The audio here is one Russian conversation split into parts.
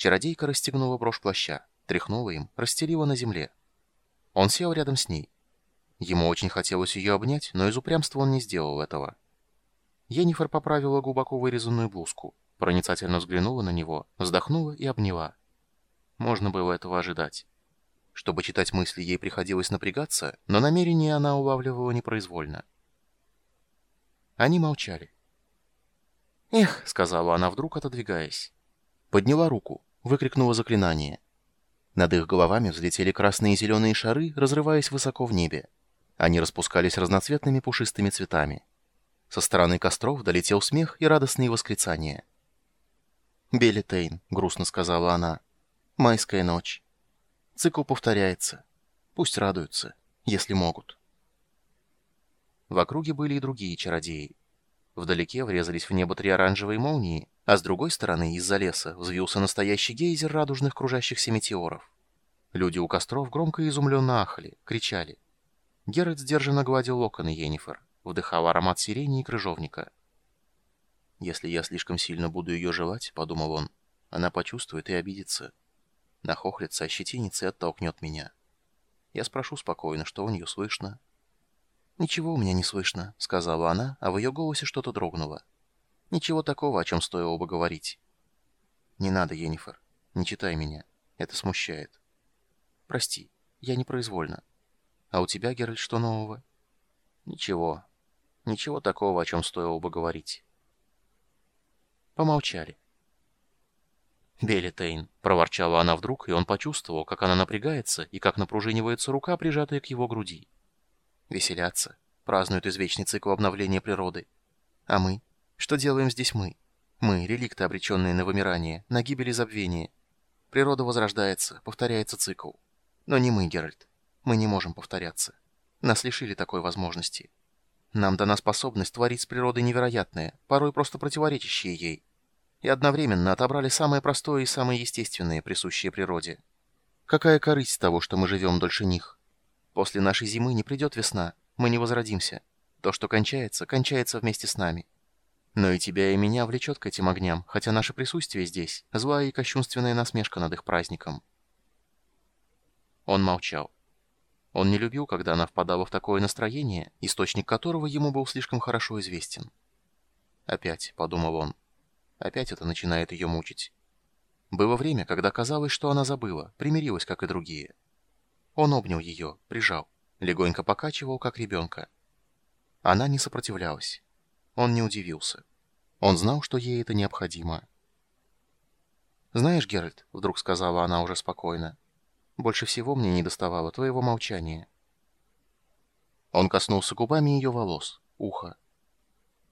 Чародейка расстегнула брошь плаща, тряхнула им, расстелила на земле. Он сел рядом с ней. Ему очень хотелось ее обнять, но из упрямства он не сделал этого. Енифер поправила глубоко вырезанную блузку, проницательно взглянула на него, вздохнула и обняла. Можно было этого ожидать. Чтобы читать мысли, ей приходилось напрягаться, но намерение она улавливала непроизвольно. Они молчали. «Эх», — сказала она вдруг, отодвигаясь. Подняла руку, выкрикнула заклинание. Над их головами взлетели красные и зеленые шары, разрываясь высоко в небе. Они распускались разноцветными пушистыми цветами. Со стороны костров долетел смех и радостные восклицания. «Белитейн», — грустно сказала она, — «майская ночь». Цикл повторяется. Пусть радуются, если могут. В округе были и другие чародеи. Вдалеке врезались в небо три оранжевые молнии, а с другой стороны, из-за леса, взвился настоящий гейзер радужных кружащихся метеоров. Люди у костров громко и изумленно ахали, кричали. Геральт сдержанно гладил локоны Йеннифер, вдыхал аромат сирени и крыжовника. «Если я слишком сильно буду ее желать, — подумал он, — она почувствует и обидится нахохлится, ощетинится и оттолкнет меня. Я спрошу спокойно, что у нее слышно. «Ничего у меня не слышно», — сказала она, а в ее голосе что-то дрогнуло. «Ничего такого, о чем стоило бы говорить». «Не надо, Енифер. Не читай меня. Это смущает». «Прости, я непроизвольно. А у тебя, Геральт, что нового?» «Ничего. Ничего такого, о чем стоило бы говорить». Помолчали. «Белитейн», — проворчала она вдруг, и он почувствовал, как она напрягается и как напружинивается рука, прижатая к его груди. Веселятся, празднуют извечный цикл обновления природы. А мы? Что делаем здесь мы? Мы — реликты, обреченные на вымирание, на гибель и забвение. Природа возрождается, повторяется цикл. Но не мы, Геральт. Мы не можем повторяться. Нас лишили такой возможности. Нам дана способность творить с природой невероятное, порой просто противоречащее ей и одновременно отобрали самое простое и самое естественное, присущее природе. Какая корысть того, что мы живем дольше них? После нашей зимы не придет весна, мы не возродимся. То, что кончается, кончается вместе с нами. Но и тебя, и меня влечет к этим огням, хотя наше присутствие здесь — злая и кощунственная насмешка над их праздником. Он молчал. Он не любил, когда она впадала в такое настроение, источник которого ему был слишком хорошо известен. «Опять», — подумал он, Опять это начинает ее мучить. Было время, когда казалось, что она забыла, примирилась, как и другие. Он обнял ее, прижал, легонько покачивал, как ребенка. Она не сопротивлялась. Он не удивился. Он знал, что ей это необходимо. «Знаешь, Геральт», — вдруг сказала она уже спокойно, — «больше всего мне не доставало твоего молчания». Он коснулся губами ее волос, уха.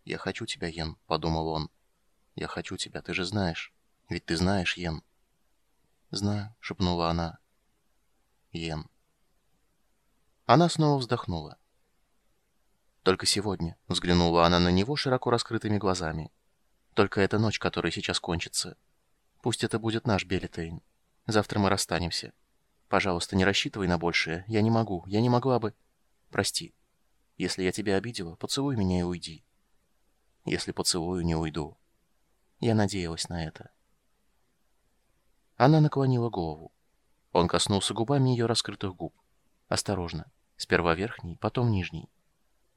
«Я хочу тебя, Йен», — подумал он. Я хочу тебя, ты же знаешь. Ведь ты знаешь, Йен. Знаю, шепнула она. Йен. Она снова вздохнула. Только сегодня, взглянула она на него широко раскрытыми глазами. Только эта ночь, которая сейчас кончится. Пусть это будет наш Белитейн. Завтра мы расстанемся. Пожалуйста, не рассчитывай на большее. Я не могу, я не могла бы... Прости. Если я тебя обидела, поцелуй меня и уйди. Если поцелую, не уйду. Я надеялась на это. Она наклонила голову. Он коснулся губами ее раскрытых губ. Осторожно. Сперва верхний, потом нижний.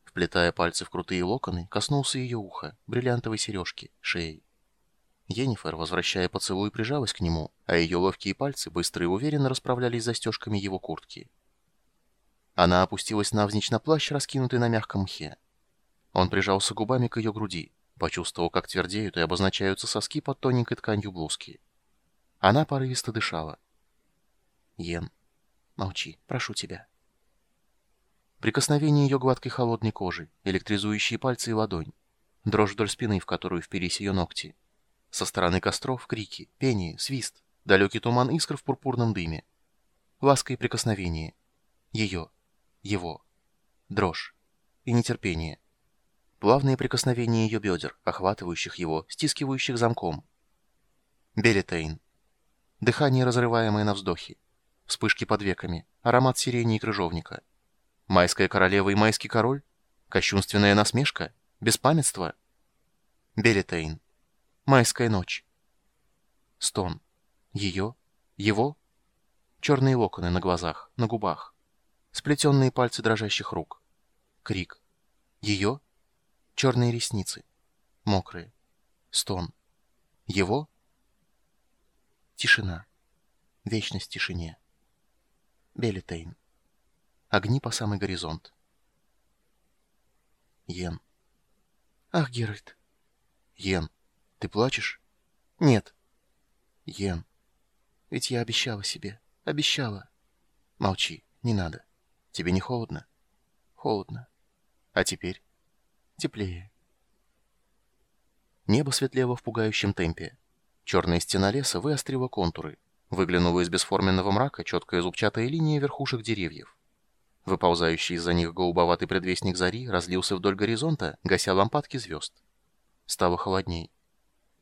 Вплетая пальцы в крутые локоны, коснулся ее уха, бриллиантовой сережки, шеи. Енифер, возвращая поцелуй, прижалась к нему, а ее ловкие пальцы быстро и уверенно расправлялись застежками его куртки. Она опустилась навзничь на плащ, раскинутый на мягком мхе. Он прижался губами к ее груди. Почувствовал, как твердеют и обозначаются соски под тоненькой тканью блузки. Она порывисто дышала. «Йен, молчи, прошу тебя». Прикосновение ее гладкой холодной кожи, электризующие пальцы и ладонь, дрожь вдоль спины, в которую впились ее ногти. Со стороны костров крики, пение, свист, далекий туман искр в пурпурном дыме. Ласка и прикосновение. Ее, его, дрожь и нетерпение. Плавные прикосновения ее бедер, охватывающих его, стискивающих замком. Белитейн. Дыхание, разрываемое на вздохе. Вспышки под веками. Аромат сирени и крыжовника. Майская королева и майский король? Кощунственная насмешка? Беспамятство? Белитейн. Майская ночь. Стон. Ее? Его? Черные локоны на глазах, на губах. Сплетенные пальцы дрожащих рук. Крик. Ее? Черные ресницы. Мокрые. Стон. Его? Тишина. Вечность в тишине. Белитейн. Огни по самый горизонт. Йен. Ах, Геральт. Йен, ты плачешь? Нет. Йен. Ведь я обещала себе. Обещала. Молчи, не надо. Тебе не холодно? Холодно. А теперь? Теплее. Небо светлело в пугающем темпе. Черная стена леса выострила контуры. Выглянула из бесформенного мрака четкая зубчатая линия верхушек деревьев. Выползающий из-за них голубоватый предвестник зари разлился вдоль горизонта, гася лампадки звезд. Стало холодней.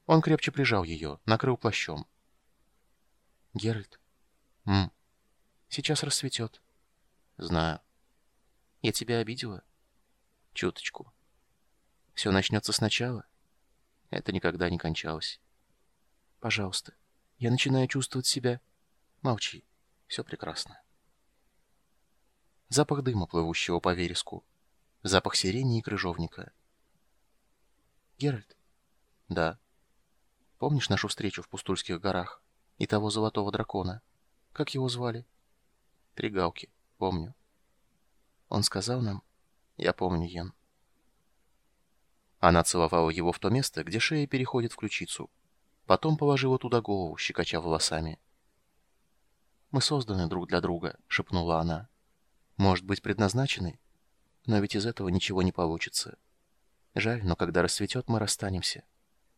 Он крепче прижал ее, накрыл плащом. «Геральт?» «М. Сейчас рассветет». «Знаю». «Я тебя обидела?» «Чуточку». «Все начнется сначала?» Это никогда не кончалось. «Пожалуйста, я начинаю чувствовать себя...» «Молчи, все прекрасно». Запах дыма, плывущего по вереску. Запах сирени и крыжовника. «Геральт?» «Да». «Помнишь нашу встречу в Пустульских горах и того золотого дракона? Как его звали?» «Три галки, помню». Он сказал нам... «Я помню, Йен». Она целовала его в то место, где шея переходит в ключицу. Потом положила туда голову, щекоча волосами. «Мы созданы друг для друга», — шепнула она может быть предназначены, но ведь из этого ничего не получится. Жаль, но когда расцветет, мы расстанемся.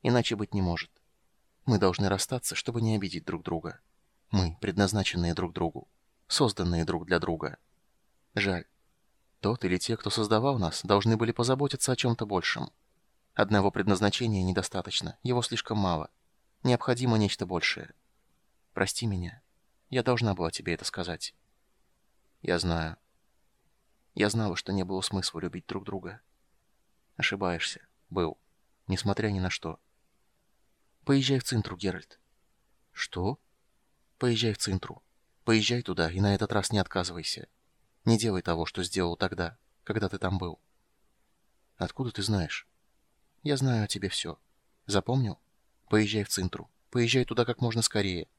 Иначе быть не может. Мы должны расстаться, чтобы не обидеть друг друга. Мы, предназначенные друг другу, созданные друг для друга. Жаль. Тот или те, кто создавал нас, должны были позаботиться о чем-то большем. Одного предназначения недостаточно, его слишком мало. Необходимо нечто большее. Прости меня. Я должна была тебе это сказать. Я знаю. Я знала, что не было смысла любить друг друга. Ошибаешься. Был. Несмотря ни на что. Поезжай в Цинтру, Геральт. Что? Поезжай в Цинтру. Поезжай туда и на этот раз не отказывайся. Не делай того, что сделал тогда, когда ты там был. Откуда ты знаешь? Я знаю о тебе все. Запомнил? Поезжай в Цинтру. Поезжай туда как можно скорее.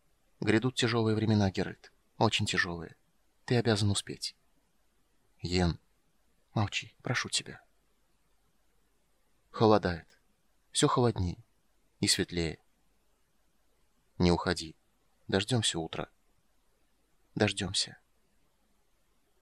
Грядут тяжелые времена, Геральт. Очень тяжелые. Ты обязан успеть. Йен, молчи, прошу тебя. Холодает. Все холоднее и светлее. Не уходи. Дождемся утра. Дождемся.